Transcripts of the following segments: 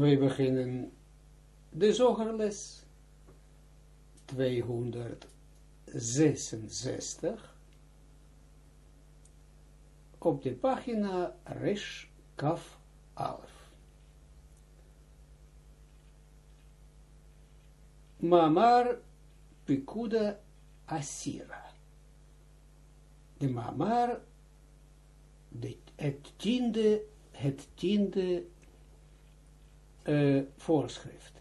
wij beginnen de zogerles 266 op de pagina Resh Kaf Alf. Mamar Pikuda Asira. De Mamar, de, het tiende, het tiende uh, voorschrift.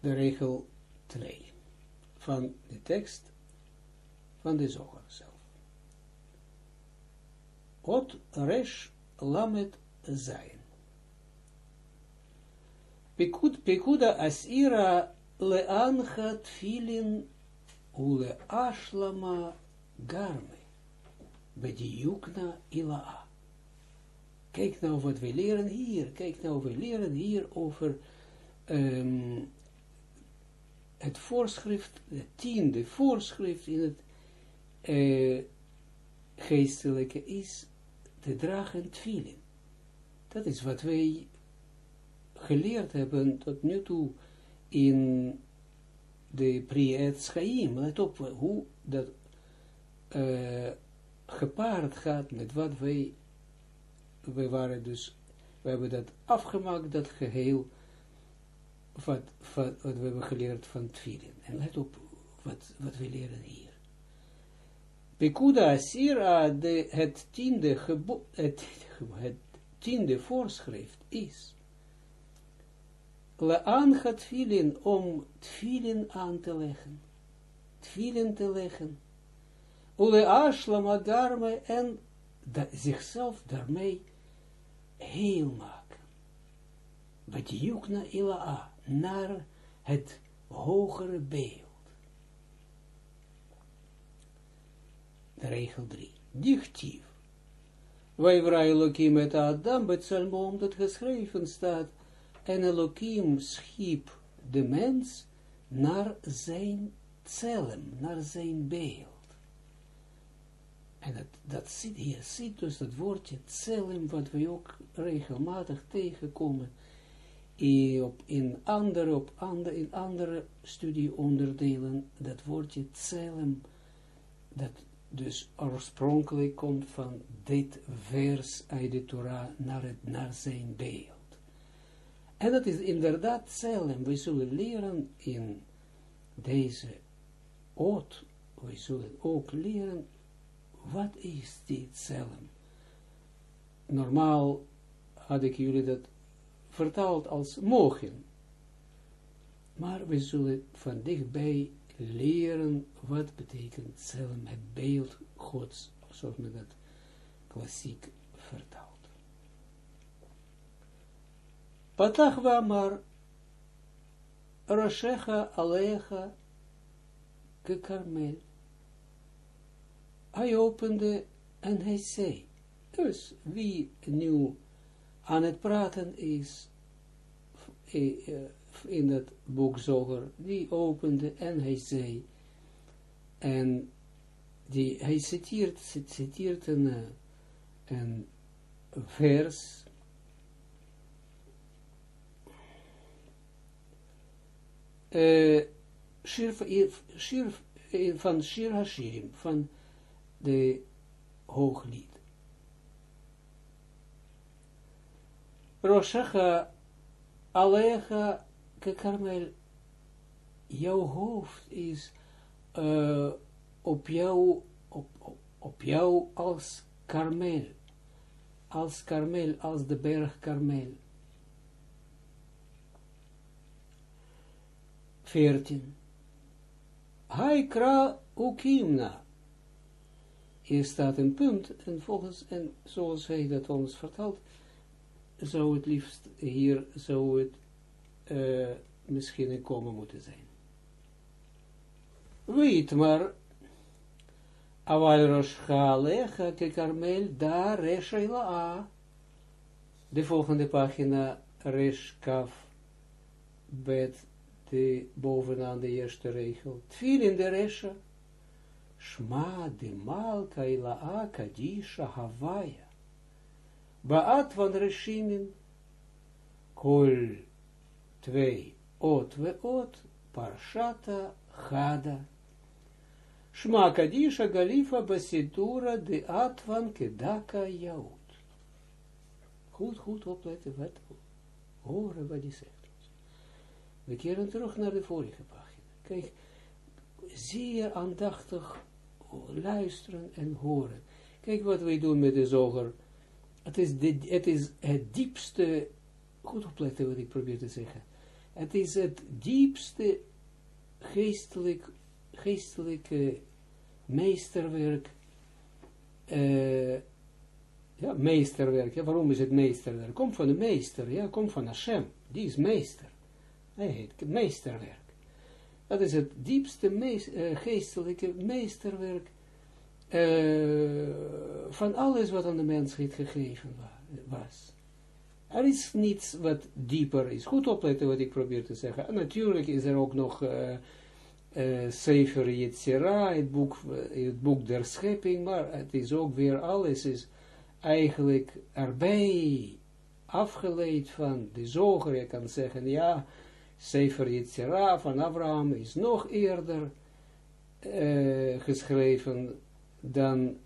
De regel 2 van de tekst van de zoger zelf. Ot resh lamet zijn. Pekuda asira leancha tfilin ule ashlama garme. Bediukna ila'a. Kijk nou wat we leren hier. Kijk nou, we leren hier over um, het voorschrift, het tiende voorschrift in het uh, geestelijke is te dragen tvilin. Dat is wat wij geleerd hebben tot nu toe in de Priet Schaim. Let op hoe dat uh, gepaard gaat met wat wij, wij waren dus, we hebben dat afgemaakt, dat geheel, wat, wat, we hebben geleerd van Tvilin. En let op wat, wat we leren hier. Pekuda Asira, de, het tiende gebo, het, het tiende voorschrift is, Laan gaat tfilin om tfilin aan te leggen, tfilin te leggen, Ule ashlama garme en da, zichzelf daarmee heel maken. Wat jukna ila'a, naar het hogere beeld. Regel 3. Dichtief. Wij Elohim met Adam, het Salmon dat geschreven staat, en Elohim schiep de mens naar zijn celem, naar zijn beeld. En dat, dat zit hier, zit dus dat woordje celem, wat we ook regelmatig tegenkomen, op, in andere, op andere, in andere studieonderdelen, dat woordje celem, dat dus oorspronkelijk komt van dit vers uit de Torah naar, het, naar zijn beeld. En dat is inderdaad celem. We zullen leren in deze oot, we zullen ook leren wat is dit celem? Normaal had ik jullie dat vertaald als mogen. Maar we zullen van dichtbij leren wat betekent celem, het beeld gods, zoals men dat klassiek vertaalt. Patach maar Roshecha Alecha Kekarmel hij opende en hij zei, dus wie nu aan het praten is, in het boek Zoger, die opende en hij zei, en die, hij citeert, citeert een, een vers, uh, shir, van Shir Hashirim, van de hooglied. Roshacha Alecha Kekarmel, jouw hoofd is uh, op jou, op, op, op jou als Karmel, als Karmel, als de berg Karmel. 14. Haikra ukimna, hier staat een punt, en volgens, en zoals hij dat ons vertelt, zou het liefst hier, zou het uh, misschien een komen moeten zijn. Weet maar, Aval Roshalecha Kekarmel, daar Reshaila De volgende pagina, Reshkaf, bet, de bovenaan de eerste regel. Tviel in de Resha, Shma de Malka Ila'a Kadisha Havaya. Baat van Reshimin, Kol 2, Ot we Ot, Parshata Chada. Shma Kadisha Galifa Basitura de Atvan Kedaka Yaut. Goed, goed opletten, wat horen wat hij zegt. We keren terug naar de vorige pagina. Kijk, zeer aandachtig luisteren en horen. Kijk wat wij doen met de zoger. Het is, het is het diepste, goed opletten wat ik probeer te zeggen. Het is het diepste geestelijk, geestelijke meesterwerk. Uh, ja, meesterwerk. Ja, waarom is het meesterwerk? Komt van de meester, ja, komt van Hashem. Die is meester. Hij heet meesterwerk. Dat is het diepste meest, uh, geestelijke meesterwerk uh, van alles wat aan de mensheid gegeven was. Er is niets wat dieper is. Goed opletten wat ik probeer te zeggen. En natuurlijk is er ook nog uh, uh, Sefer Yetzira, het boek, het boek der schepping, maar het is ook weer alles is eigenlijk erbij afgeleid van de zoger. Je kan zeggen, ja, Sefer Yetzira van Abraham is nog eerder uh, geschreven dan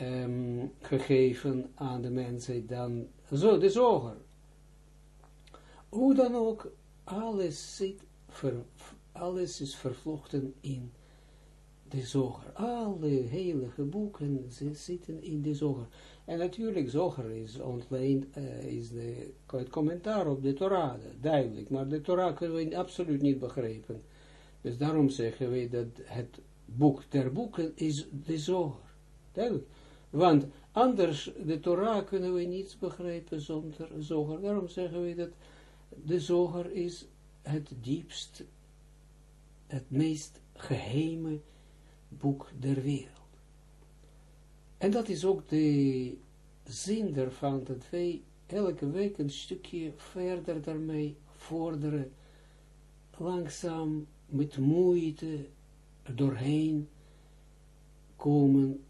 um, gegeven aan de mensheid dan zo, de zoger. Hoe dan ook, alles, zit alles is vervlochten in de zoger. Alle heilige boeken zitten in de zoger. En natuurlijk, zoger is ontleend, uh, is de, het commentaar op de Torah, duidelijk. Maar de Torah kunnen we absoluut niet begrijpen. Dus daarom zeggen we dat het boek der boeken is de zoger. Duidelijk. Want anders, de Torah kunnen we niets begrijpen zonder zoger. Daarom zeggen we dat de zoger is het diepst, het meest geheime boek der wereld. En dat is ook de zin ervan, dat wij elke week een stukje verder daarmee vorderen, langzaam met moeite doorheen komen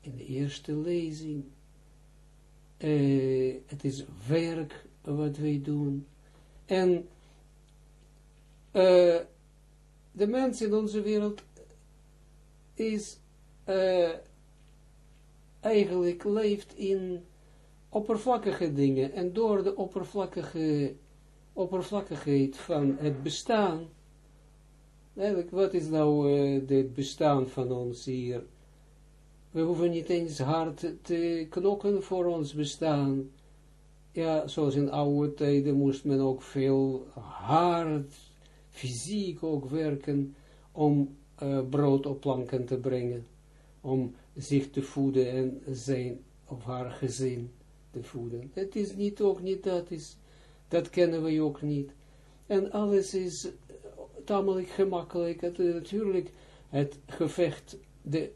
in de eerste lezing. Uh, het is werk wat wij doen. En uh, de mens in onze wereld is uh, eigenlijk leeft in oppervlakkige dingen. En door de oppervlakkige oppervlakkigheid van het bestaan Eigenlijk, wat is nou uh, het bestaan van ons hier? We hoeven niet eens hard te knokken voor ons bestaan. Ja, zoals in oude tijden moest men ook veel hard, fysiek ook werken, om uh, brood op planken te brengen, om zich te voeden en zijn of haar gezin te voeden. Het is niet ook niet dat, is, dat kennen we ook niet. En alles is tamelijk gemakkelijk. Natuurlijk het gevecht, de,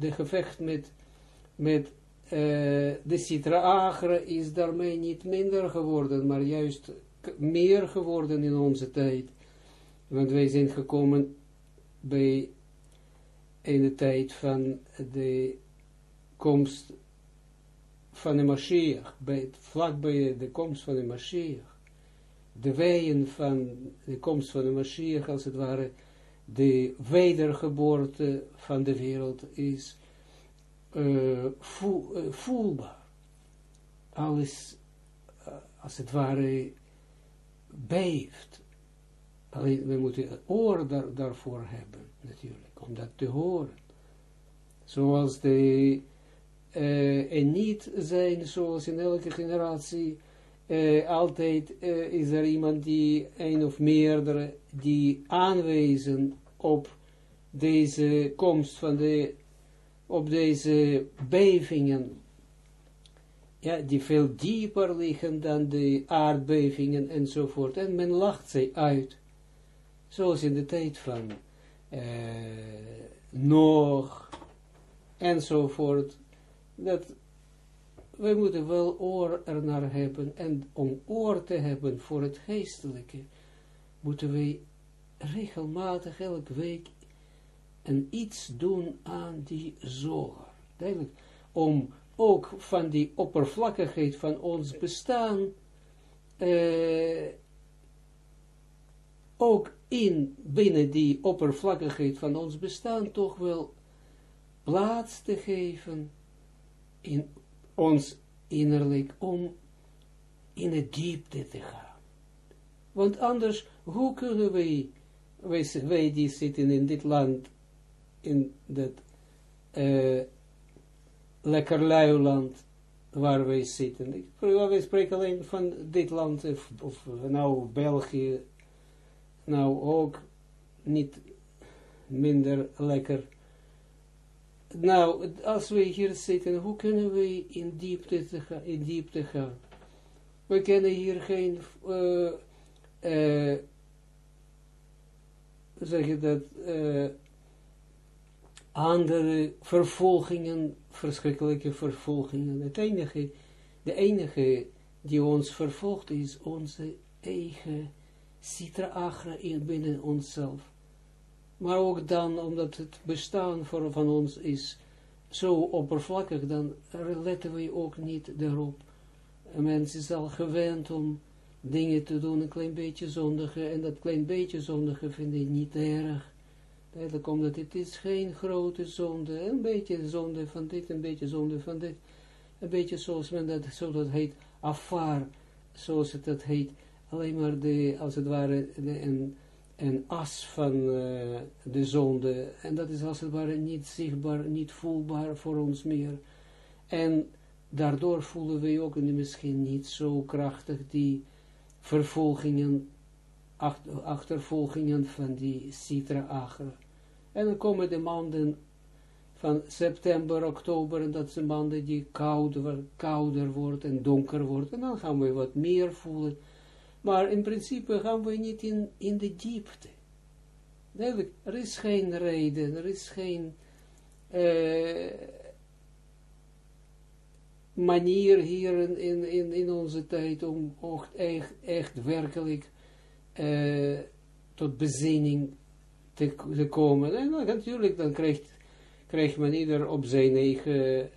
gevecht met, met uh, de Citra Agre is daarmee niet minder geworden, maar juist meer geworden in onze tijd. Want wij zijn gekomen bij in de tijd van de komst van de Mashiach, bij, vlak bij de komst van de Mashiach de weien van de komst van de Mashiach, als het ware, de wedergeboorte van de wereld is voel, uh, voelbaar. Alles, uh, als het ware, beeft. Alleen, we moeten het oor daar, daarvoor hebben, natuurlijk, om dat te horen. Zoals de, en niet zijn, zoals in elke generatie, uh, altijd uh, is er iemand die, een of meerdere, die aanwijzen op deze komst van de, op deze bevingen, ja, die veel dieper liggen dan de aardbevingen enzovoort. En men lacht zij uit, zoals in de tijd van uh, Noach enzovoort, dat we moeten wel oor ernaar hebben, en om oor te hebben voor het geestelijke, moeten we regelmatig elke week en iets doen aan die zoger. Duidelijk, om ook van die oppervlakkigheid van ons bestaan, uh, ook in, binnen die oppervlakkigheid van ons bestaan, toch wel plaats te geven in ons innerlijk, om in het diepte te gaan. Want anders, hoe kunnen wij, wij, die zitten in dit land, in dat uh, lekker luiland, waar wij zitten. Ik, wij spreken alleen van dit land, of, of nou België, nou ook niet minder lekker. Nou, als we hier zitten, hoe kunnen we in diepte, gaan, in diepte gaan? We kennen hier geen, uh, uh, zeg je dat, uh, andere vervolgingen, verschrikkelijke vervolgingen. Het enige, de enige die ons vervolgt is onze eigen citra agra in binnen onszelf. Maar ook dan, omdat het bestaan voor, van ons is zo oppervlakkig, dan letten we ook niet daarop. Een mens is al gewend om dingen te doen, een klein beetje zondige, en dat klein beetje zondige vind ik niet erg. Eigenlijk omdat het is geen grote zonde, een beetje zonde van dit, een beetje zonde van dit, een beetje zoals men dat, zo dat heet, afvaar, zoals het dat heet, alleen maar de, als het ware, de, een, een as van uh, de zonde, en dat is als het ware niet zichtbaar, niet voelbaar voor ons meer, en daardoor voelen we ook misschien niet zo krachtig die vervolgingen, achter, achtervolgingen van die citra agra. En dan komen de maanden van september, oktober, en dat zijn maanden die kouder, kouder wordt en donker wordt, en dan gaan we wat meer voelen. Maar in principe gaan we niet in, in de diepte. Er is geen reden, er is geen uh, manier hier in, in, in onze tijd om echt, echt werkelijk uh, tot bezinning te, te komen. En natuurlijk, dan krijgt, krijgt men ieder op zijn eigen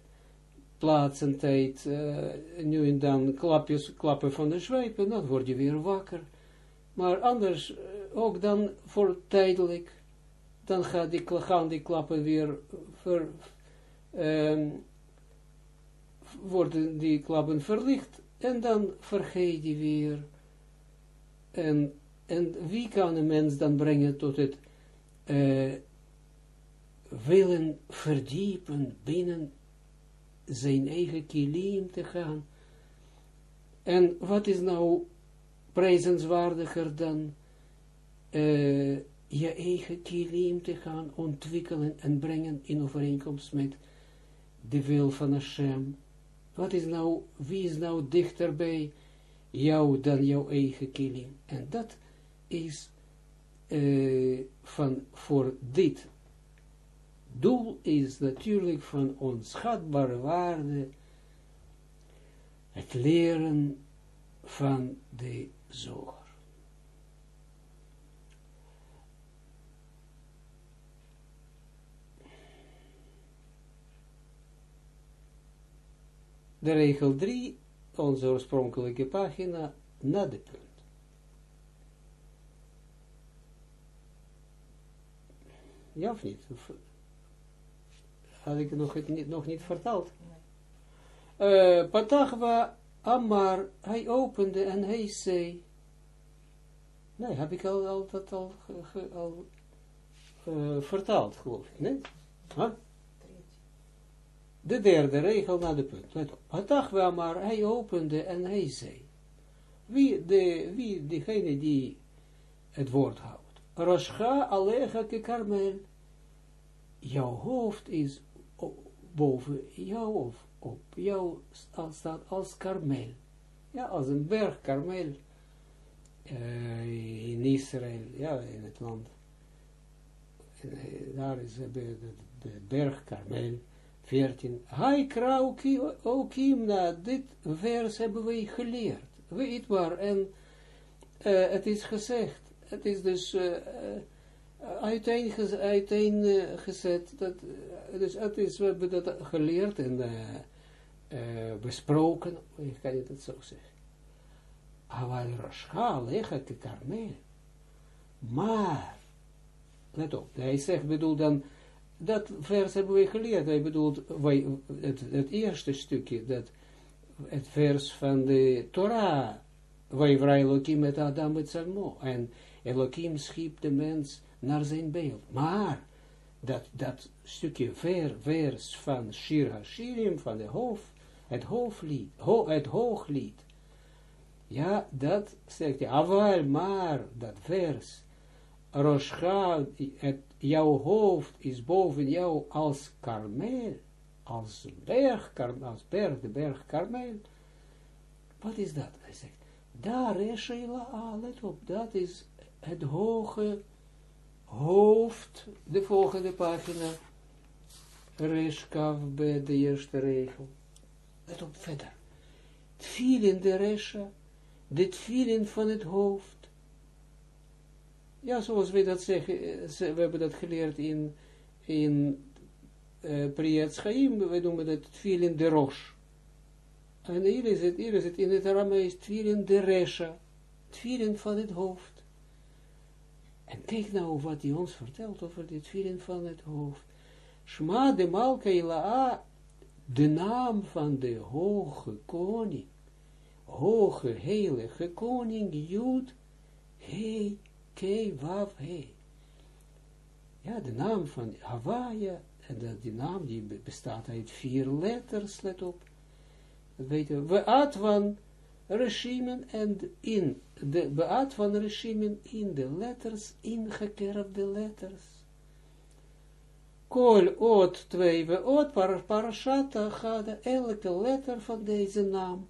plaats en tijd, uh, nu en dan klapjes, klappen van de zweep, dan word je weer wakker. Maar anders, uh, ook dan voor tijdelijk, dan gaat die, gaan die klappen weer ver, um, worden die klappen verlicht, en dan vergeet je weer. En, en wie kan een mens dan brengen tot het uh, willen verdiepen binnen zijn eigen kilim te gaan. En wat is nou prijzenswaardiger dan uh, je eigen kilim te gaan ontwikkelen en brengen in overeenkomst met de wil van Hashem. Wat is nou, wie is nou dichter bij jou dan jouw eigen kilim? En dat is uh, van voor dit doel is natuurlijk van onschatbare waarde het leren van de zoger. De regel 3, onze oorspronkelijke pagina, na de punt. Ja of niet? Had ik nog niet, nog niet verteld? Uh, Patachwa Amar, hij opende en hij zei, nee, heb ik al, al dat al, al uh, vertaald, geloof ik, nee? Huh? De derde regel naar de punt. Let op. Patachwa Amar, hij opende en hij zei, wie, de, wie degene die het woord houdt, alecha ke karmel. Jouw hoofd is boven jou of op jou staat als karmel. Ja, als een berg karmel. Uh, in Israël, ja, in het land. Uh, daar is de, de, berg karmel. 14. Hai krauw na dit vers hebben wij geleerd. Weet waar, en uh, het is gezegd, het is dus uh, uiteen. Dat, dus het is, we dat geleerd en uh, besproken, ik kan je dat zo zeggen. Aval Rasha lega te. Maar, let op, hij zegt, bedoel dan, dat vers hebben we geleerd, hij bedoelt, wij, het, eerste stukje, dat, het vers van de Torah, vrij Elohim met Adam met Salmo, en Elohim schiep de mens naar zijn beeld. Maar, dat, dat stukje ver, vers van Shir HaShirim, van de hoofd, het hoofdlied, ho, het hooglied, ja, dat zegt hij, aval, maar, dat vers, Roscha, het, jouw hoofd is boven jou als karmel, als berg, als berg, de berg karmel. Wat is dat? Hij zegt, daar is Sheila, let op, dat is het hoge hoofd, de volgende pagina, Reshkav bij de eerste regel. Let op verder. in de Resha, dit vielen van het hoofd. Ja, zoals we dat zeggen, we hebben dat geleerd in, in uh, Priyat Chaim, we noemen dat vielen de Rosh. En hier is het, hier is het in het Aramees vielen de Resha, vielen van het hoofd. En kijk nou wat hij ons vertelt over dit vielen van het hoofd. Shma de de naam van de hoge koning hoge, heilige koning, Jud, He, Ke, Wav, He. Ja, de naam van Hawaii, en dat die naam die bestaat uit vier letters, let op. Dat weten we. Van regimen en in, de beat van regimen in de letters, ingekerfde letters. Kol ot twee we ot parashata gade elke letter van deze naam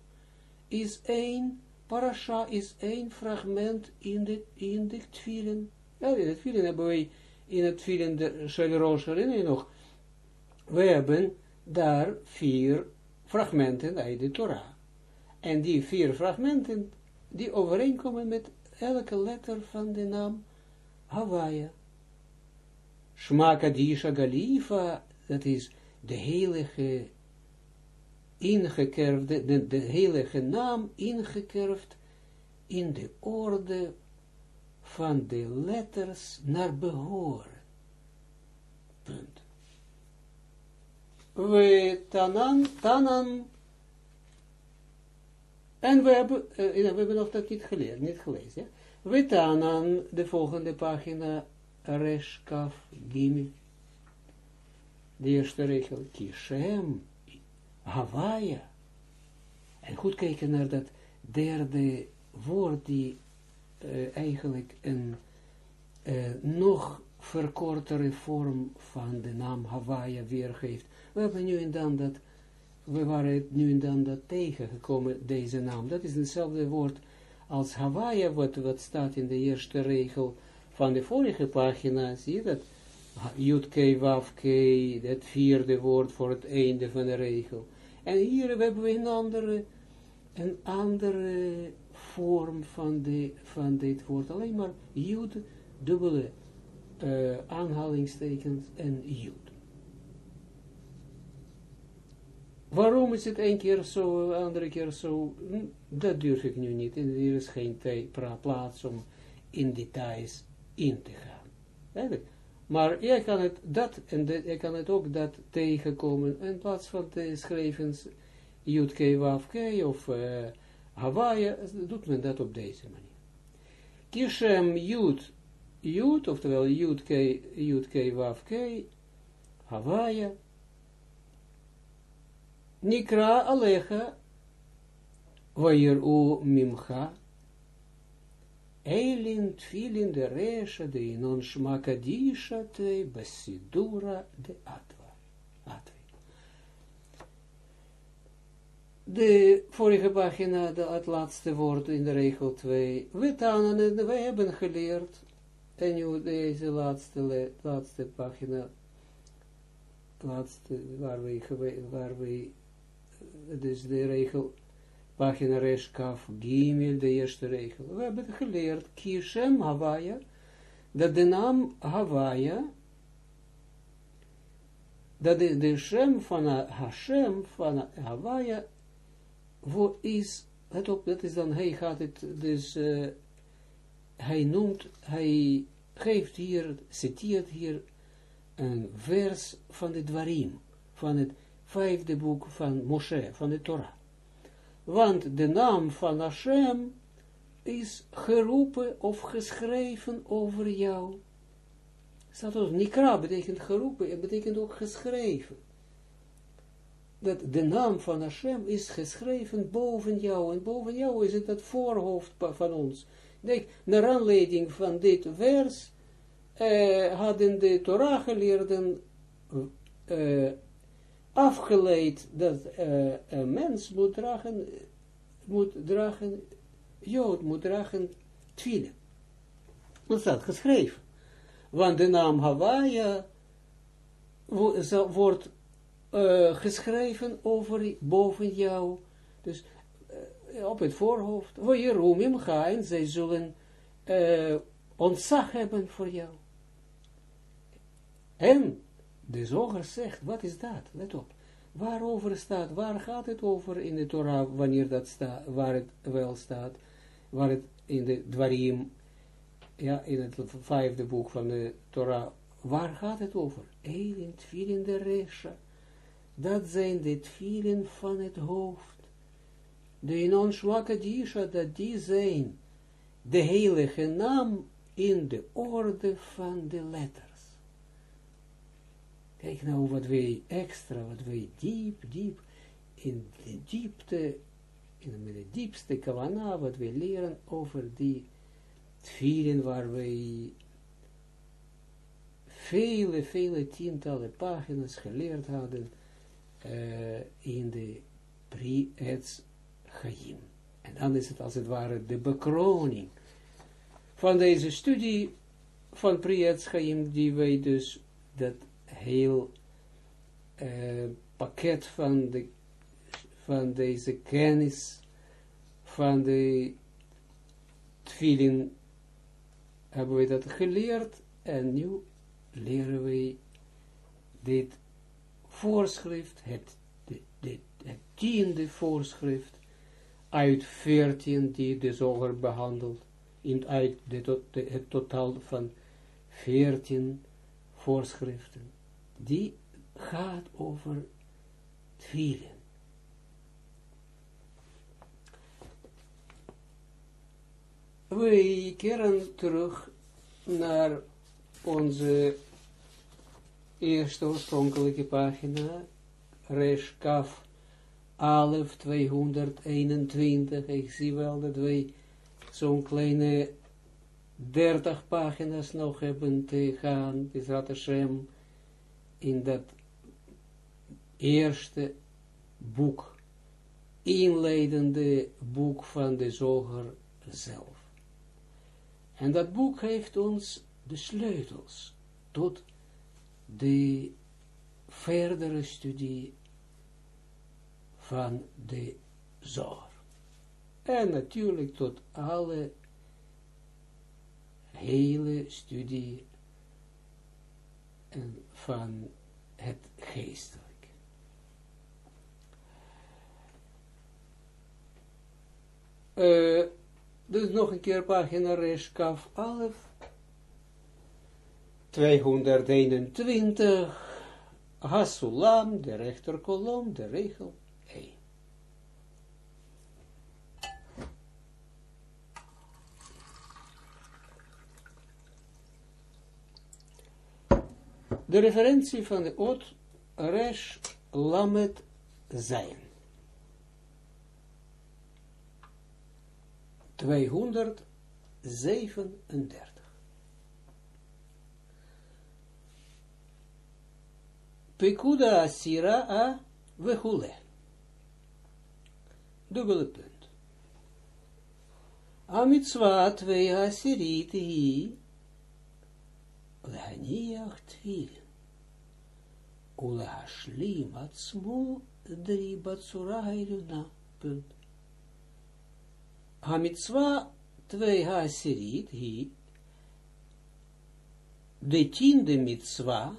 is één, parasha is één fragment in de, in de tfilen. Ja, in het tfilen hebben wij, in het tfilen de Shalrosh herinner nog, we hebben daar vier fragmenten uit de Torah. En die vier fragmenten, die overeenkomen met elke letter van de naam Hawaii. Shma Kadisha Galifa, dat is de heilige ingekerfde, de, de heilige naam ingekerfd in de orde van de letters naar behoren. Punt. We tanan, tanan, en we hebben, uh, we hebben nog dat niet geleerd, niet gelezen. We tanan, de volgende pagina, Reshkaf Gimel. De eerste regel, Kishem, Hawaii. En goed kijken naar dat derde woord die uh, eigenlijk een uh, nog verkortere vorm van de naam Hawaii weergeeft. We hebben nu en dan dat, we waren nu en dan dat tegengekomen, deze naam. Dat is hetzelfde woord als Hawaii, wat, wat staat in de eerste regel van de vorige pagina. Zie je dat? Jutke, Wafke, het vierde woord voor het einde van de regel. En hier hebben we een andere, een andere vorm van, de, van dit woord. Alleen maar Jud, dubbele uh, aanhalingstekens en Jud. Waarom is het een keer zo, andere keer zo? Hm, dat durf ik nu niet. En er is geen plaats om in details in te gaan. Maar jij kan het dat en jij kan het ook dat tegenkomen in plaats van te schrijven Jutke Wafke of uh, Hawaii, doet men dat op deze manier. Kishem Jut, Jut, oftewel Jutke Wafke, Hawaii, Nikra Alecha, u Mimcha, Eilin tfilin de resha de inon shmakadisha te basidura de atwa. Atwa. De vorige pagina, de, het laatste woord in de regel 2. We tanen, we hebben geleerd. En nu deze laatste, laatste pagina, laatste, waar we, waar we, dus de regel pagina Reshkaf Gimel, de eerste regel. We hebben geleerd, Kishem Hawaii, dat de naam Hawaia, dat de, de Shem van Hashem, van Hawaia, voor is, let op, dat is dan, hij gaat het, dus, uh, hij noemt, hij geeft hier, citeert hier, een vers van de Dwarim, van het vijfde boek van Moshe, van de Torah. Want de naam van Hashem is geroepen of geschreven over jou. Staat Nikra betekent geroepen, het betekent ook geschreven. Dat de naam van Hashem is geschreven boven jou, en boven jou is het voorhoofd van ons. Denk, naar aanleiding van dit vers, uh, hadden de Torah geleerden uh, afgeleid dat uh, een mens moet dragen, moet dragen, Jood moet dragen twielen. Wat staat geschreven? Want de naam Hawaii wordt uh, geschreven over boven jou, dus op het voorhoofd, voor je roem hem gaan, zij zullen ontzag hebben voor jou. En de zoger zegt, wat is dat? Let op. Waarover staat, waar gaat het over in de Torah, wanneer dat staat, waar het wel staat, waar het in de Dwarim, ja, in het vijfde boek van de Torah, waar gaat het over? Eén in de Resha. Dat zijn de tvielen van het hoofd. De Inon Shwakadisha, dat die zijn de heilige naam in de orde van de letter. Kijk nou wat wij extra, wat wij diep, diep, in de diepte, in de diepste kavana, wat wij leren over die tvieren waar wij vele, vele tientallen pagina's geleerd hadden uh, in de Pri-Etz Chaim. En dan is het als het ware de bekroning van deze studie van Pri-Etz Chaim, die wij dus, dat heel uh, pakket van, de, van deze kennis van de tvilin hebben we dat geleerd en nu leren we dit voorschrift, het, het tiende voorschrift uit veertien die de zoger behandelt, in, uit de, het totaal van veertien voorschriften die gaat over twielen. We keren terug naar onze eerste oorspronkelijke pagina, Resh Kaf Alef 221. Ik zie wel dat wij zo'n kleine 30 pagina's nog hebben te gaan, Hashem, in dat eerste boek, inleidende boek van de zoger zelf. En dat boek heeft ons de sleutels tot de verdere studie van de zoger. En natuurlijk tot alle hele studie van het geestelijk. Uh, dus nog een keer pagina Reshkaf 11, 221, Hasulam, de rechterkolom, de regel de referentie van de Ot Resh Lamet Zijn. 237. Pekuda Asira A Vehule. Dubbele punt. Amitswa 2 Asirit Hi Lehaniach ולהשלים עצמו די בצורה העליונה. punt. המצווה תווי העשירית היא de tiende mitzwa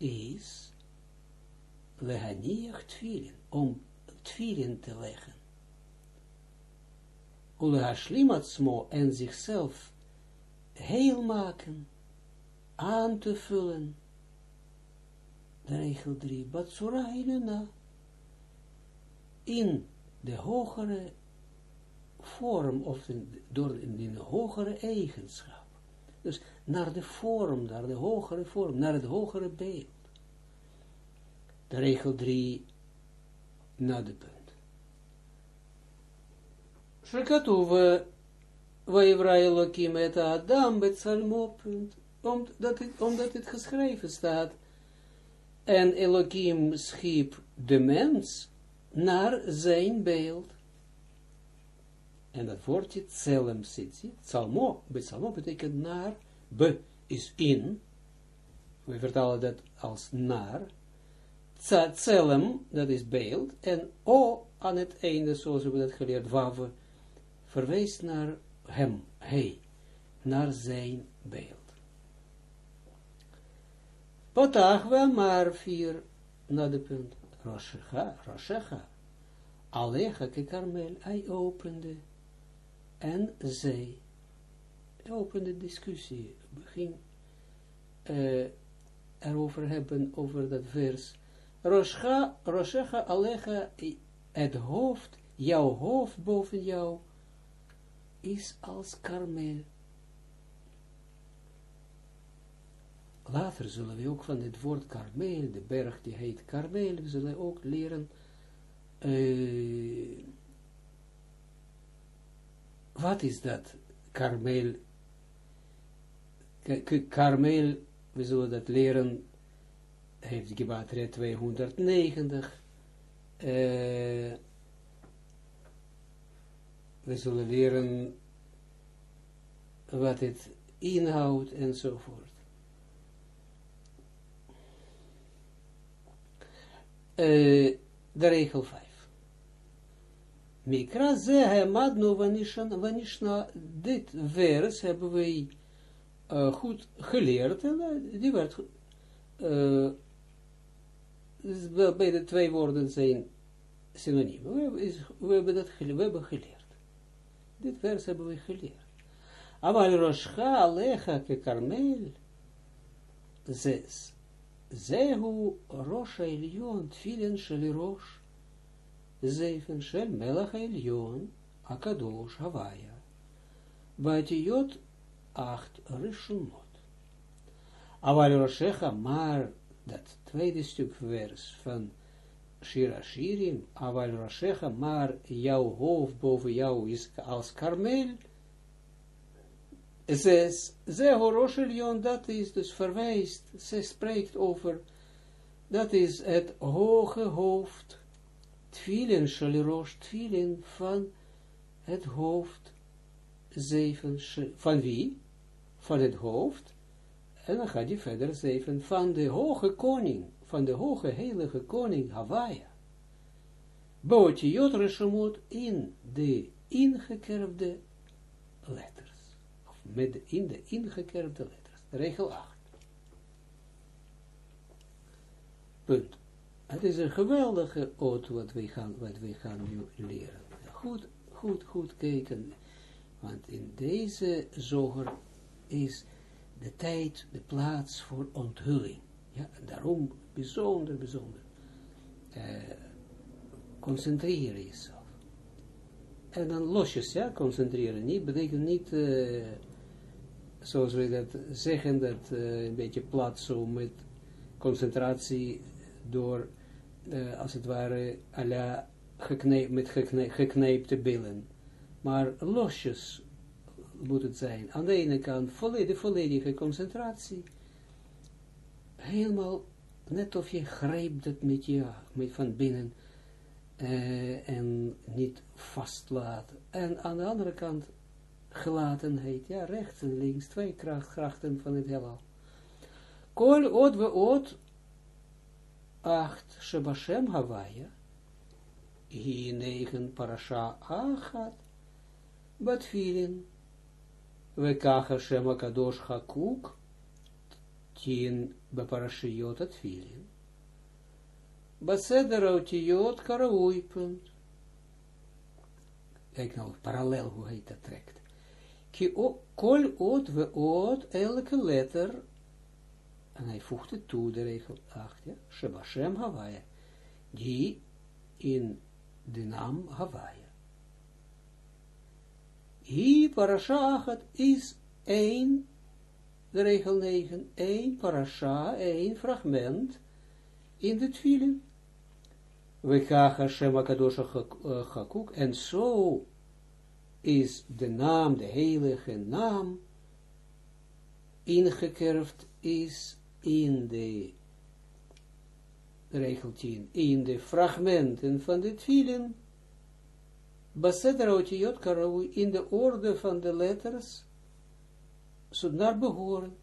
is lehaniach tfilin, om tfilin te leggen. Ulehashlimatsmo en zichzelf heel maken, aan te vullen. De regel 3, Batsura in de hogere vorm, of in, door in de hogere eigenschap. Dus naar de vorm, naar de hogere vorm, naar het hogere beeld. De regel 3, naar de punt. Shekatuwe, Waivra Elohim et Adam betsalmo, punt. Omdat het, omdat het geschreven staat, en Elohim schiep de mens naar zijn beeld. En dat woordje tselem zit, Salmo, betsalmo betekent naar, be is in, we vertalen dat als naar, tselem, dat is beeld, en o aan het einde, zoals we dat geleerd, waven, verwijst naar hem, hij, naar zijn beeld. Potach we maar vier, naar de punt, Roshecha, Roshecha, Alecha ke Karmel, hij opende, en zij, opende discussie, begin uh, erover hebben, over dat vers, Roshecha, Roshecha, Alecha, het hoofd, jouw hoofd boven jou, is als karmel. Later zullen we ook van het woord karmel, de berg die heet karmel, we zullen ook leren uh, wat is dat karmel? Karmel, we zullen dat leren, heeft Gebatria 290, uh, we zullen leren wat het inhoudt enzovoort. Uh, de regel 5. Mikra ze hemadnu vanishna, dit vers hebben wij uh, goed geleerd, en die werd uh, bij de twee woorden zijn synoniemen. We, we, hebben dat we hebben geleerd. Dit vers hebben we geleerd. Aval Roscha Alecha ke Karmel, zes. Zehu Rosh Elyon, Tfilen Shel Rosh, zeven Shel Melach Elyon, Akadosh Havaya. Batiyot acht Rishonot. Aval Roshecha, maar dat tweede stuk vers van Shira Shirim, Aval Rashecha, maar jouw hoofd boven jou is als karmel. Zes, ze Horoshelion, dat is dus verwijst, ze spreekt over, dat is het hoge hoofd, Twilin, Shalirosh, Twilin van het hoofd, zeven, van wie? Van het hoofd, en dan gaat hij verder zeven, van de hoge koning, van de hoge heilige koning Hawaii. Bootje Reshomot in de ingekerfde letters. Met in de ingekerfde letters. Regel 8. Punt. Het is een geweldige oot wat we gaan, wat we gaan nu leren. Goed, goed, goed kijken. Want in deze zoger is de tijd, de plaats voor onthulling. Ja, daarom bijzonder, bijzonder. Uh, concentreren jezelf. En dan losjes, ja, concentreren. Niet, betekent niet, uh, zoals we dat zeggen, dat uh, een beetje plat zo met concentratie door, uh, als het ware, alla gekneep, met gekne, billen. Maar losjes moet het zijn. Aan de ene kant volledige, volledige concentratie. Helemaal net of je grijpt het met je, met van binnen, uh, en niet vastlaten. En aan de andere kant gelatenheid, ja, rechts en links, twee kracht, krachten van het heelal. Kol od we od, acht, Shebashem Hawaii, hier negen, Parasha Achat, Batfilin, we kach Hashem akadosh hakuk, tien beparashiyot het filin. Baseder autiyot karaoui, punt. Kijk nou, parallel hoe hij dat trekt. Ki kol ot we ot, elke letter, en hij voegt het toe, de regel 8, ja, Shebashem Hawaii, die in de naam Hawaii. Hier parasha is één, de regel 9, één parasha, één fragment in de twielen. We Hashem Akadosh Hakuk, en zo is de naam, de heilige naam, ingekerfd is in de regel 10, in de fragmenten van de twielen, Baseder Otiot Karawi, in de orde van de letters, zo naar behoren.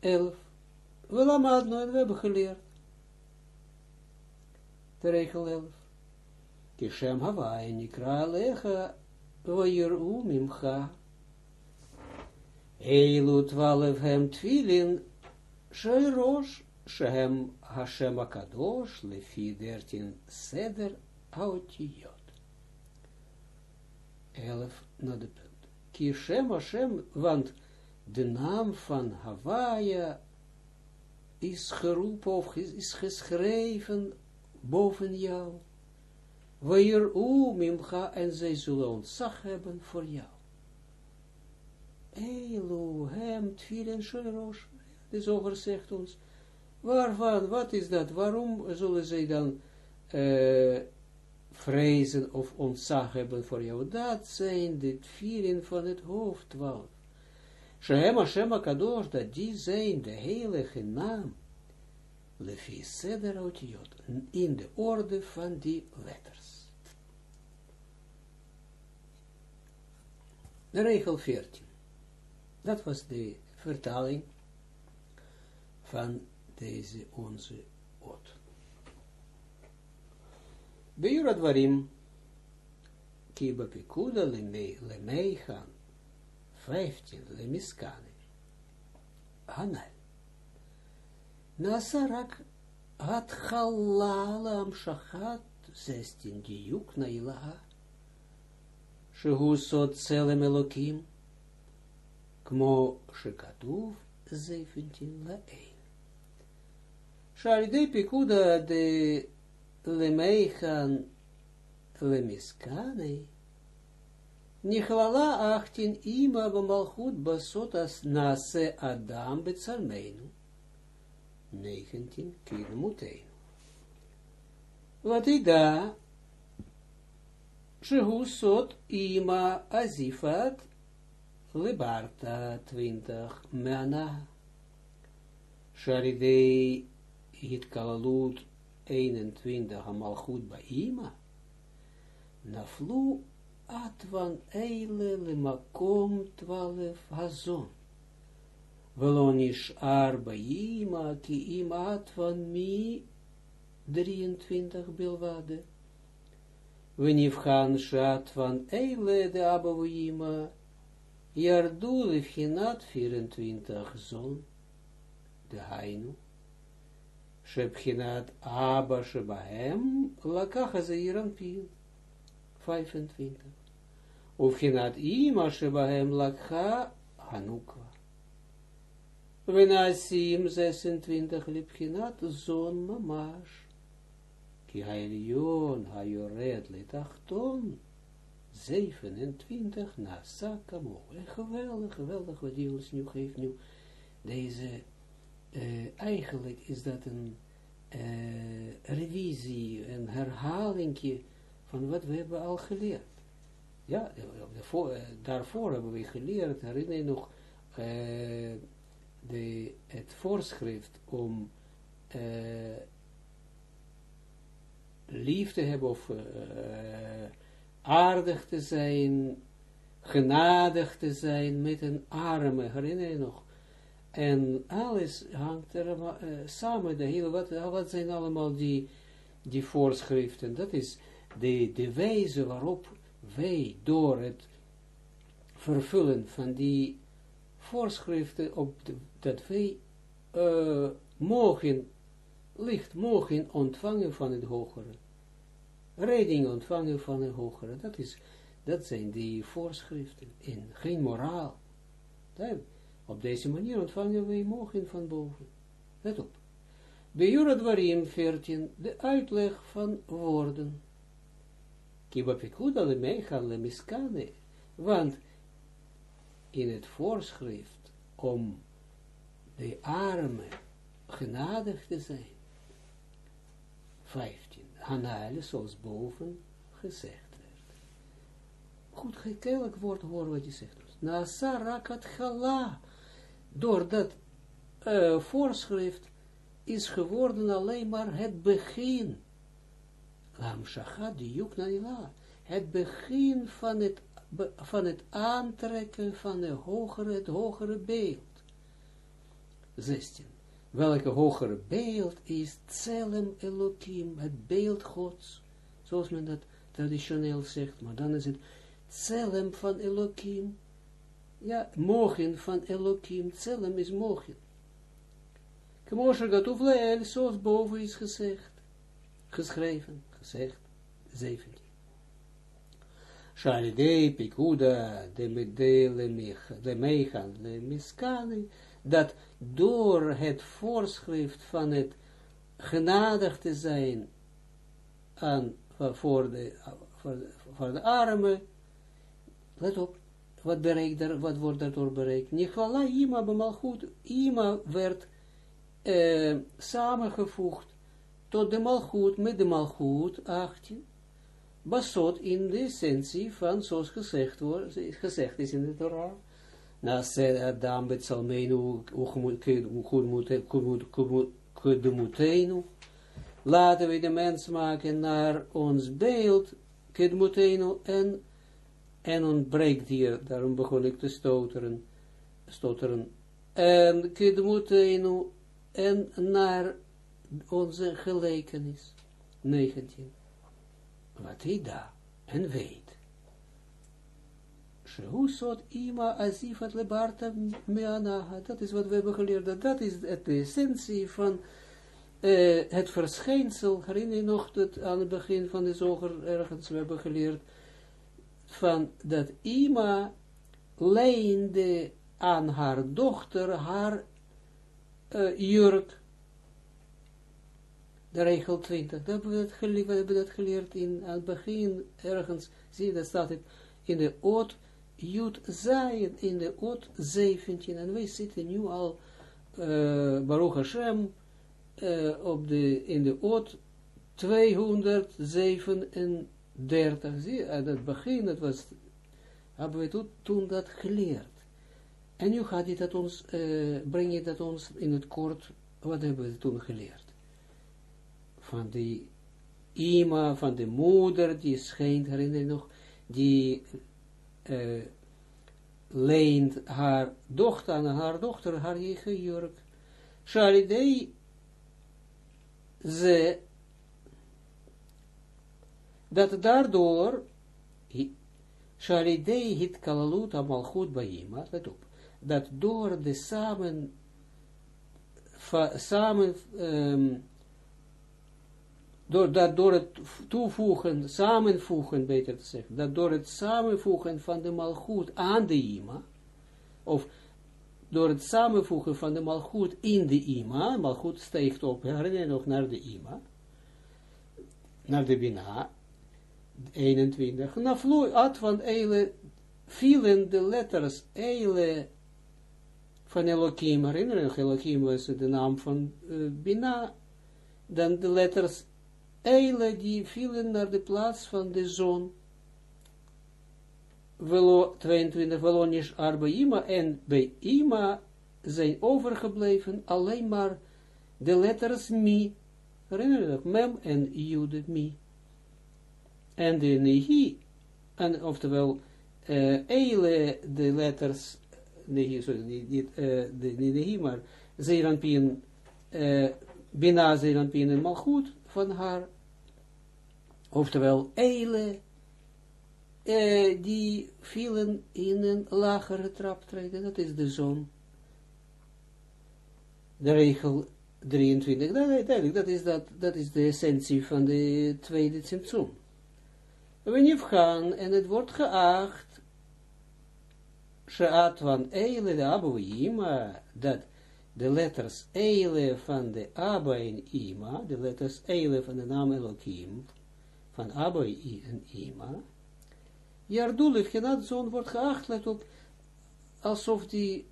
11. We lamadno en we hebben geleerd. De regel 11. Kishem Hawaii, Nikra Lecha, Vayiru Mimcha. Eilu twaalf hem twilin, Shairosh, Shehem Hashem Akadosh, Lefi dertien Seder Aotiyot. 11 naar. Kishem Hashem, want de naam van Hawaii is geroepen of is geschreven boven jou. Waar u mimcha en zij zullen ontzag hebben voor jou. Elo, hem, tfilen, sholosh. De zoger zegt ons, waarvan, wat is dat, waarom zullen zij dan uh, vrezen of ontzag hebben voor jou? Dat zijn de tfilen van het hoofd, twaalf. Shehem Hashem Kadosh, dat die zijn de heilige naam, lefi seder autiot, in de orde van die letters. De regel 14. Dat was de vertaling van deze onze oot. Bejurat varim, kiba pikuda lemei gaan, 15 lemiskane, hanal. Nasarak had halala am shachat, 16 diuk na ilaha, שהוא סוד צלם אלוקים, כמו שכתוב זפנטין לאין. שעל ידי פיקודה דלמיכן למסקני, נכללה אחתין אימא במלכות בסוד נעשה אדם בצלמנו, 19 keer moet Wat ik daar, Shehu sot ima azifat libarta 20 mana. Sharidei het kalalut 21 amal goed bij ima. Naflu atvan eile le makom 12 hazon. Velonish arba ima ki ima atvan mi 23 bilwade. Wenifchan shat van Eile de Abouima, Yardu lefhinat 24 zon, de Hainu, Shebchinat Abba Shebahem, Lakach Azeiran Pil, 25. Ufchinat Ima Shebahem Lakha Hanukwa. Venasim 26 Lipchinat zon Mamash. Ki hailion hayored litachton 27 na sakamo. En geweldig, geweldig wat die ons nu geeft nu. Deze, uh, eigenlijk is dat een uh, revisie, een herhalingje van wat we hebben al geleerd. Ja, daarvoor, hebben we geleerd, herinner je nog, de, het voorschrift om lief te hebben of uh, aardig te zijn, genadig te zijn met een arme, herinner je nog? En alles hangt er uh, samen, de hele, wat, wat zijn allemaal die, die voorschriften? Dat is de, de wijze waarop wij door het vervullen van die voorschriften op dat wij uh, mogen, licht mogen ontvangen van het hogere. Redding ontvangen van het hogere. Dat, is, dat zijn die voorschriften. En geen moraal. Op deze manier ontvangen wij mogen van boven. Let op. Bij Juradwarim 14, de uitleg van woorden. Kiba pikuda le mechan le miskane. Want in het voorschrift om de armen genadig te zijn. 15. Hanale zoals boven gezegd werd. Goed gekelijk woord horen wat je zegt. Na sarakat gala. Door dat uh, voorschrift is geworden alleen maar het begin. Lam shachat diuk Het begin van het, van het aantrekken van de hogere, het hogere beeld. 16. Welke hogere beeld is Tselem Elohim, het beeld Gods, zoals men dat traditioneel zegt, maar dan is het Tselem van Elohim, ja, mogen van Elohim, Tselem is mogen. Kmosher Gatuf Leel, zoals boven is gezegd, geschreven, gezegd, 17. Shalidei Pikuda, de Medele, de Mechan, de Miskani, dat door het voorschrift van het genadig te zijn aan, voor, de, voor, de, voor de armen, let op, wat, bereikt er, wat wordt daardoor bereikt? Nichala ima bemalgoed, ima werd uh, samengevoegd tot de malgoed, met de malgoed, 18, basot in de essentie van, zoals gezegd, wordt, gezegd is in de Torah, na se Adam betsalmeinu kudmutenu, laten we de mens maken naar ons beeld, kudmutenu, en, en ontbreekt hier, daarom begon ik te stoteren, stoteren, en kudmutenu, en naar onze gelijkenis, 19. Wat hij daar, en weet. Shehusot ima azifat lebarta meanaha. Dat is wat we hebben geleerd. Dat is de essentie van uh, het verschijnsel. Herinner je nog dat aan het begin van de zoger ergens we hebben geleerd van dat ima leende aan haar dochter haar uh, jurk. De regel 20. Dat hebben we, dat geleerd, hebben dat geleerd in het begin ergens. Zie je, dat staat het in de oot Jut Zayin in de oot 17, en wij zitten nu al, uh, Baruch Hashem, uh, op de, in de oot 237, zie je, aan het begin, dat was, hebben we toen, toen dat geleerd. En nu gaat hij dat ons, uh, breng je dat ons in het kort, wat hebben we toen geleerd? Van die ima, van de moeder, die schijnt, herinner je nog, die uh, leent haar dochter aan haar dochter haar eigen jurk. Shalidei ze dat daardoor Shalidei hit kalalut bij iemand, let op, dat door de samen, samen um, door, dat door het toevoegen, samenvoegen, beter te zeggen, dat door het samenvoegen van de malgoed aan de ima, of door het samenvoegen van de malgoed in de ima, malgoed steekt op, herinner je nog naar de ima, naar de bina, 21, na vloei uit van eile, vielen de letters eile van Elohim, herinner je Elohim was de naam van uh, bina, dan de letters eile die vielen naar de plaats van de zon. Velo 22, Velonisch arbe ima, en bij ima zijn overgebleven alleen maar de letters mi. Herinner je nog? Mem en jude mi. En de nehi, en oftewel, uh, eile de letters, nehi, sorry, niet, uh, de nehi, maar zeeranpien, uh, bina zeeranpien en malchut, van haar, oftewel eile, uh, die vielen in een lagere traptreden, dat is de zon. De regel 23, dat, dat, is, dat, dat is de essentie van de tweede symptoom. Wanneer gaan, en het wordt geacht, Sheat van Eile de Abba Ima, dat de letters Eile van de Abba en Ima, de letters Eile van de naam Elohim, van Abba en Ima, Jardul, genad zoon wordt geacht, let op, alsof die,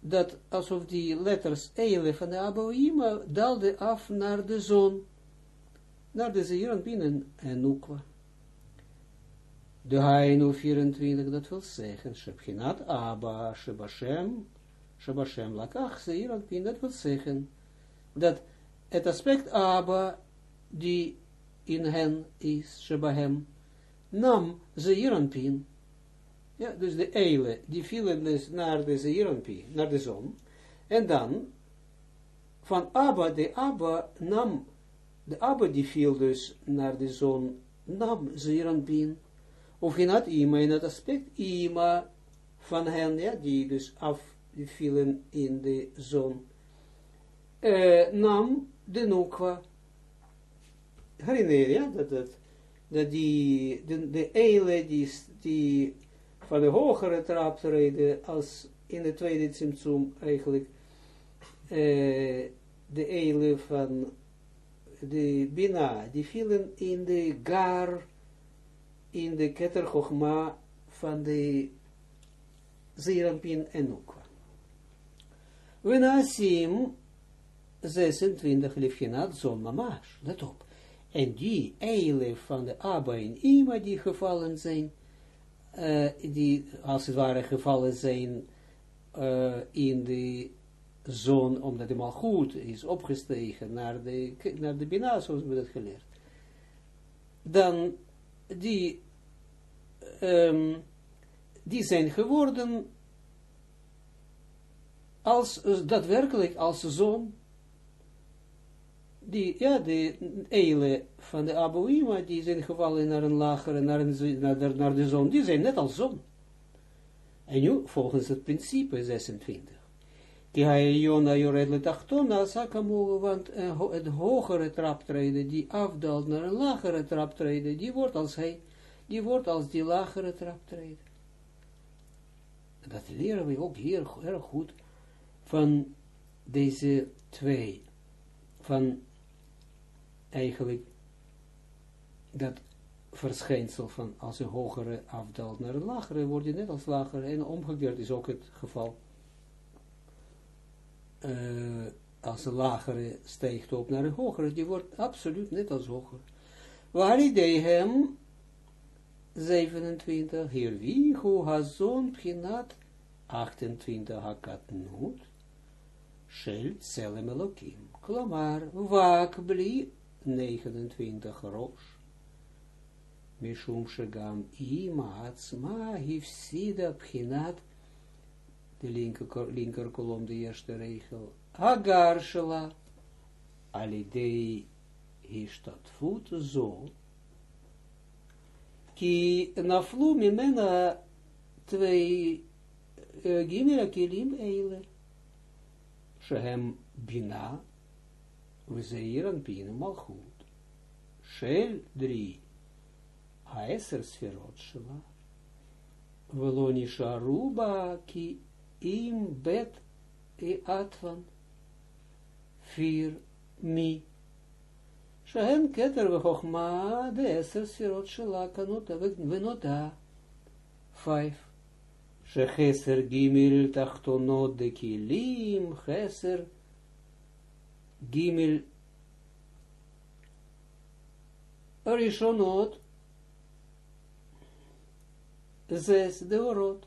dat, alsof die letters Eile van de en Ima daalde af naar de zon, naar de Zeeran binnen en Nukwa. De Hainu 24, dat wil zeggen, Shebchinat Abba, Shebashem, Shebashem Lakach, Zeir Pin, dat wil zeggen, dat het aspect Abba, die in hen is, Shebahem, nam Zeir Pin, ja, dus de eile, die vielen dus naar de Zeir Pin, naar de zon, en dan, van Abba, de Abba nam, de Abba die viel dus naar de zon, nam Zeir Pin, of in dat ima, in het aspect ima van hen, ja, die dus afvielen in de zon, uh, nam de nukwa. Herinner ja, dat, dat, dat die, de, de eile, die, die van de hogere traptreden, als in de tweede symptoom eigenlijk, uh, de eile van de Bina, die vielen in de gar, in de keter Chochma van de Zeerampin en Nukwa. We nasim 26 liefjenat zon mamash, let op. En die eile van de Abba en Ima die gevallen zijn, uh, die als het ware gevallen zijn uh, in de zon, omdat hij mal goed is opgestegen naar de, naar de Bina, zoals we dat geleerd. Dan die um, die zijn geworden als, daadwerkelijk als zoon, die, ja, de eile van de Abouima, die zijn gevallen naar een lagere, naar, een, naar, naar de zon, die zijn net als zon. En nu, volgens het principe 26. Die hij Jona Joredle Tachtona, Sakamoge, want het hogere traptreden, die afdaalt naar een lagere traptreden, die wordt als hij die wordt als die lagere traptreden. Dat leren we ook hier erg goed van deze twee, van eigenlijk dat verschijnsel van als een hogere afdaalt naar een lagere, wordt je net als lagere, en omgekeerd is ook het geval. Uh, als een lagere stijgt op naar een hogere, die wordt absoluut net als hoger. Idee hem? 27, hier wie, hu hazon pchinat, 28 hakatnut, shel tselem elokim, klamar, vak bli, 29 rosh, mishum shegam ima atzma hifsida pchinat, de linker, linker kolom, de eerste regel, hagar shela, alidei ishtatfut zo, ki naflu mimena twee gimel kilim eile. Shehem bina, we zeiren pin malchut. Shel dri haeser sferot shela. Velo nisharu ki im bet e atvan. Fir mi. Shehen keter v'chochma de eser sferot shela kanuta venota. Vijf. Shechesser gimil tachtonot de kilim, chesser גימל הראשונות זס דאורות.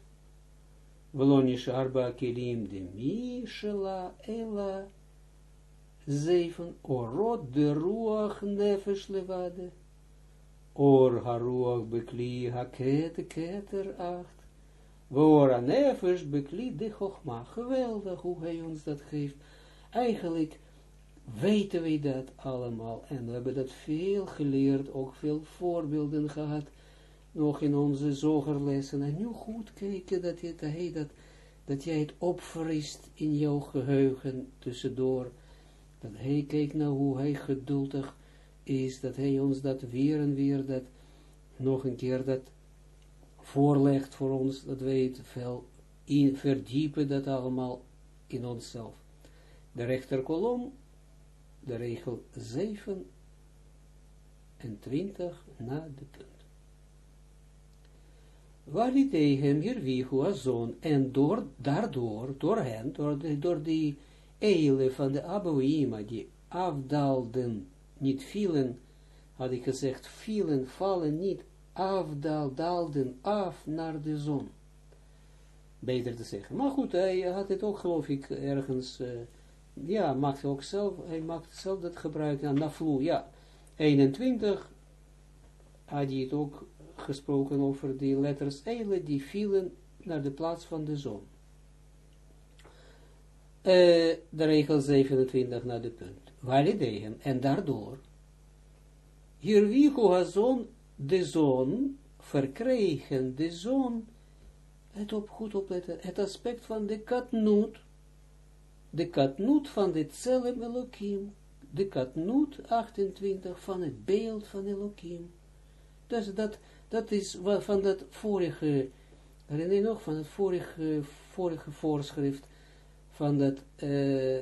ולא נשאר בה הכלים דמי שלה, אלא zeven, orot de ruach nefesh levade, or haruach bekli hakete keter acht, voor a nefesh bekli de chokma, geweldig hoe hij ons dat geeft, eigenlijk weten we dat allemaal, en we hebben dat veel geleerd, ook veel voorbeelden gehad, nog in onze zogerlessen, en nu goed kijken dat, je, hij dat, dat jij het opfrist in jouw geheugen tussendoor, dat hij kijkt naar hoe hij geduldig is, dat hij ons dat weer en weer, dat nog een keer dat voorlegt voor ons, dat wij het veel verdiepen dat allemaal in onszelf. De rechterkolom, de regel 7 en 20 na de punt. Walidehem hirvihu azon, en door, daardoor, door hen, door, de, door die eile van de Abouima, die afdaalden, niet vielen, had ik gezegd, vielen, vallen niet, afdaalden af naar de zon. Beter te zeggen. Maar goed, hij had het ook, geloof ik, ergens, uh, ja, maakt ook zelf, hij maakt zelf dat gebruik aan Naflu, ja. 21 had hij het ook gesproken over die letters eile die vielen naar de plaats van de zon. Uh, de regel 27 naar de punt. Validehen. En daardoor, hier wie zon, de zon, verkregen de zon, het op goed opletten, het aspect van de katnoot, de katnoot van de Tselem Elohim, de katnoot 28 van het beeld van Elohim. Dus dat, dat is van dat vorige, herinner je nog, van het vorige, vorige voorschrift, van dat, uh,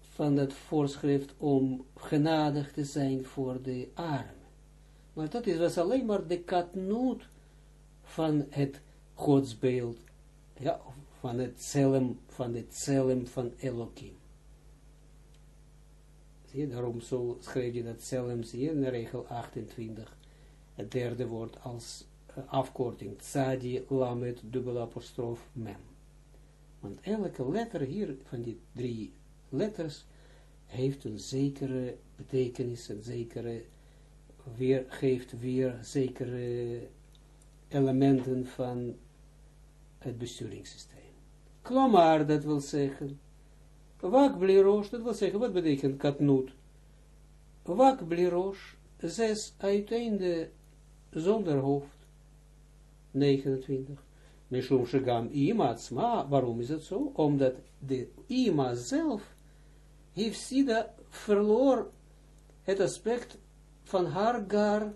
van dat voorschrift om genadig te zijn voor de armen. Maar dat is, was alleen maar de katnoot van het godsbeeld, ja, van het celem, van het celem van Elohim. Zie je, daarom zo schreef je dat celem, zie je, in regel 28, het derde woord als uh, afkorting, tzadi, lamet, dubbel apostrof, mem. Want elke letter hier, van die drie letters, heeft een zekere betekenis, een zekere, weer, geeft weer zekere elementen van het besturingssysteem. Klomar, dat wil zeggen, wak blirosh, dat wil zeggen, wat betekent katnoot? Wak blirosh, zes uiteinde zonder hoofd, 29. Mishum shegam ima atzma, waarom is het zo? Omdat de ima zelf, heeft Sida verloor het aspect van haar gar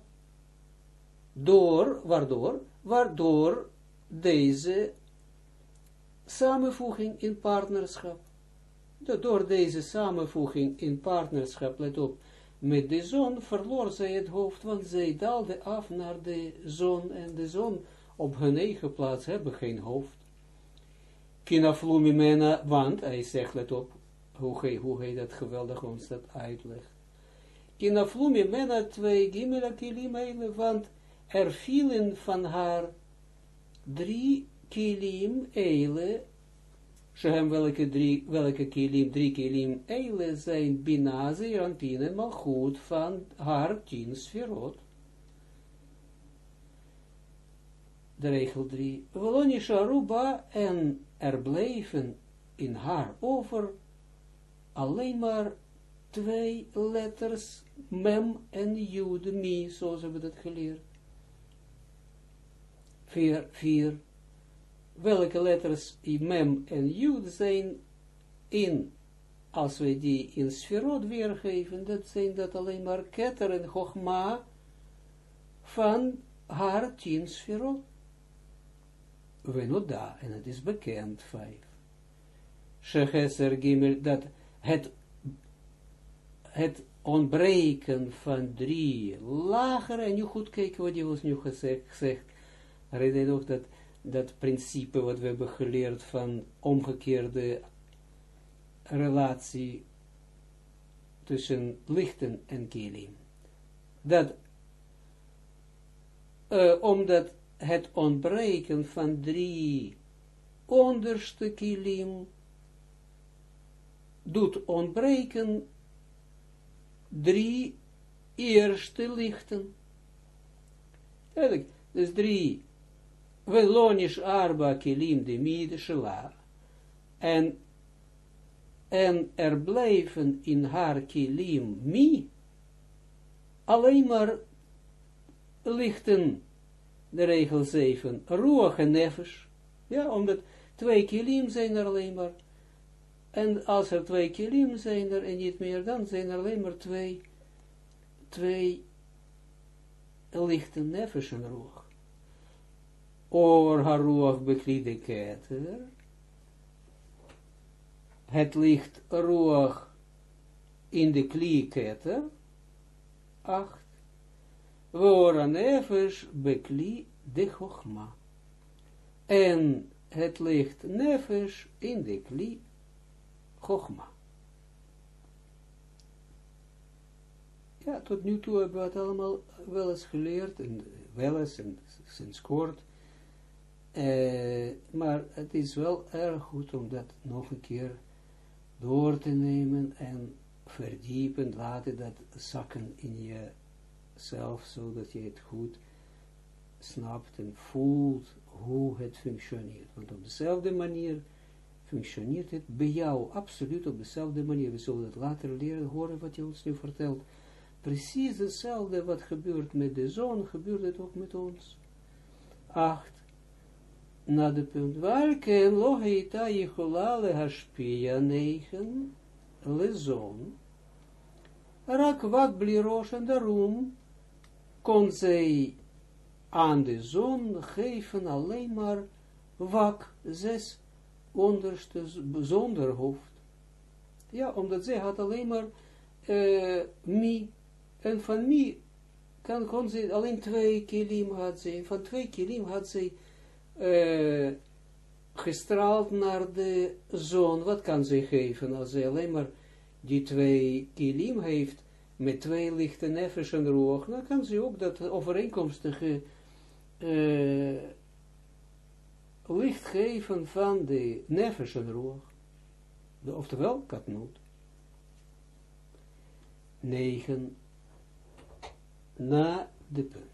door, waardoor, waardoor deze samenvoeging in partnerschap, door deze samenvoeging in partnerschap, let op, met de zon verloor zij het hoofd, want zij daalde af naar de zon, en de zon op hun eigen plaats hebben geen hoofd. Kinaflumimena, want, hij zegt, let op, hoe hij, hoe hij dat geweldig ons dat uitlegt. Kinaflumimena twee gimela kilim want er vielen van haar drie kilim eile, Shehem welke drie, welke kilim, drie kilim eile zijn binaze, rampine, malchut van haar tien sferot. De regel drie. Velonisha Aruba en er bleven in haar over alleen maar twee letters, mem en jude, mi, zoals hebben we dat geleerd vier, vier, welke letters mem en jud zijn in, als we die in sferot weergeven, dat zijn dat alleen maar ketter en chogma van haar tien sferot. Venoda, en het is bekend, vijf. Shecheser gimel, dat het, het ontbreken van drie lagere, en nu goed kijken wat je ons nu gezegd, gezegd Herinner je nog dat, dat principe wat we hebben geleerd van omgekeerde relatie tussen lichten en kilim. Dat, uh, omdat het ontbreken van drie onderste kilim doet ontbreken drie eerste lichten. Dus drie Velonisch arba kilim de mid shela. En, en er blijven in haar kilim mi, alleen maar lichten, de regel 7, ruach en ja, omdat twee kilim zijn er alleen maar, en als er twee kilim zijn er en niet meer, dan zijn er alleen maar twee, twee lichten nefesh en ruach. Or haruach beklide keter, het licht ruach in de klieketter, acht, Wora nefesh bekli de chokma. En het licht nefesh in de kli chokma. Ja, tot nu toe hebben we het allemaal wel eens geleerd, en wel eens, en sinds kort. Uh, maar het is wel erg goed om dat nog een keer door te nemen en verdiepen, laten dat zakken in jezelf, zodat je het goed snapt en voelt hoe het functioneert. Want op dezelfde manier functioneert het bij jou, absoluut op dezelfde manier. We zullen het later leren horen wat je ons nu vertelt. Precies hetzelfde wat gebeurt met de zon, gebeurt het ook met ons. Acht. Na de punt. Welke logeita jichola lehashpia negen lezon. Rak wat blirosh en daarom kon zij aan de zon geven alleen maar wak, zes onderste zonder hoofd. Ja, omdat zij had alleen maar uh, mi, en van mi kan, kon ze alleen twee kilim had ze, van twee kilim had ze uh, gestraald naar de zon. Wat kan ze geven als ze alleen maar die twee kilim heeft, met twee lichte nefesh en roog, dan kan ze ook dat overeenkomstige uh, licht geven van de nefesh en roog. Oftewel, katnoot. 9 na de punt.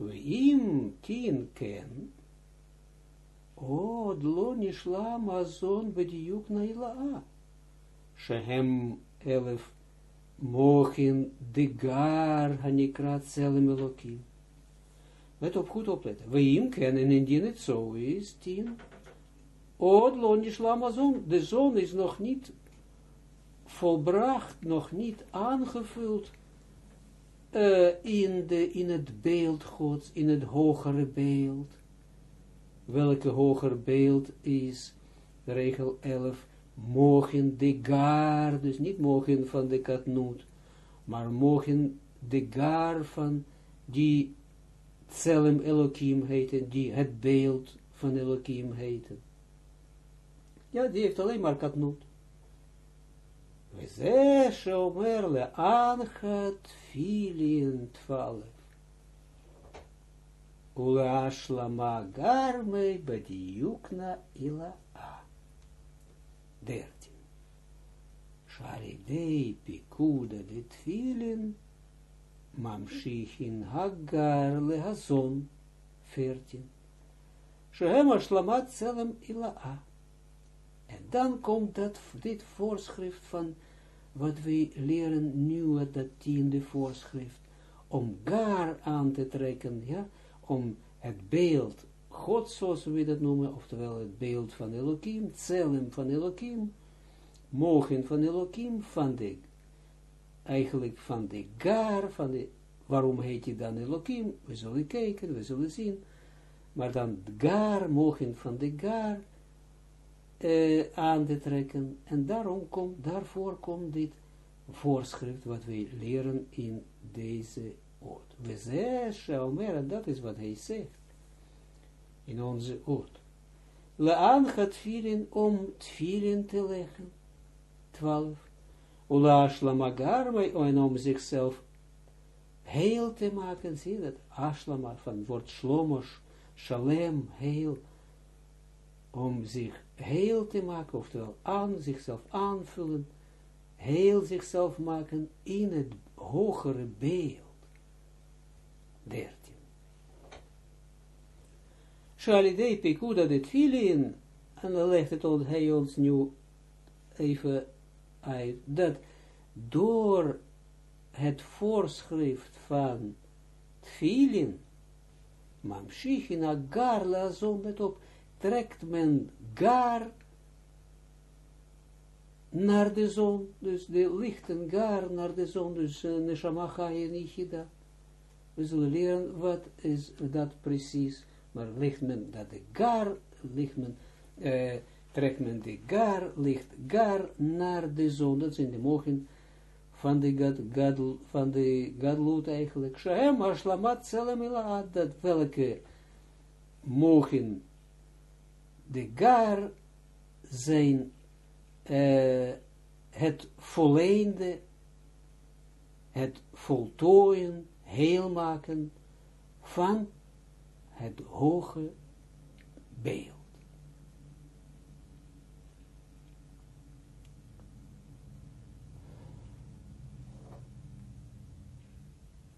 Weim tien ken, od lo nishlam azon bediuk naila. Shehem elef mochin de gar hanikrat zelem elokim. Let op, goed opletten. Weim ken, en indien het zo is, tien, od lo nishlam azon, de zon is nog niet volbracht, nog niet aangevuld, uh, in, de, in het beeld Gods, in het hogere beeld. Welke hoger beeld is, regel 11, mogen de gar, dus niet mogen van de katnoot, maar mogen de gar van die Tselem Elohim heten, die het beeld van Elohim heten. Ja, die heeft alleen maar katnoot. וזה שאומר לאנך תפילין תפלף. ולהשלמה גרמי בדיוקנה אילאה. דרטין. שעל ידי פיקודה דתפילין ממשיכין הגר להזון פרטין. שהם השלמת צלם אילאה. En dan komt dat, dit voorschrift van wat we leren nu dat tiende voorschrift, om gar aan te trekken, ja, om het beeld God, zoals we dat noemen, oftewel het beeld van Elohim, Tselem van Elohim, mogen van Elohim, van de, eigenlijk van de gar, van de, waarom heet hij dan Elohim? We zullen kijken, we zullen zien, maar dan gar, mogen van de gar, uh, aan te trekken. En daarom komt, daarvoor komt dit voorschrift wat wij leren in deze oord. We zeggen, dat is wat hij zegt in onze oord. Laan gaat vieren om tvieren te leggen. 12. Ula shlamagar, en om zichzelf heel te maken, zie dat, ashlama, van woord shlomos, shalem, heel, om zich heel te maken, oftewel aan zichzelf aanvullen, heel zichzelf maken in het hogere beeld. 13. Shalidei pekuda de tfilin, en dan legt het ons, hij ons nu even uit, dat door het voorschrift van tfilin, mamshichin gar lazon, let op, trekt men gar naar de zon, dus de lichten gar naar de zon, dus uh, neshama chaya nichida. We zullen leren wat is dat precies, maar ligt men dat de gar, ligt men, uh, trekt men de gar, ligt gar naar de zon, dat zijn de mogen van de gad, gadl, van de gadlut eigenlijk, shahem ashlamat selam dat welke mogen de gar zijn uh, het volleende, het voltooien, heel maken van het hoge beeld.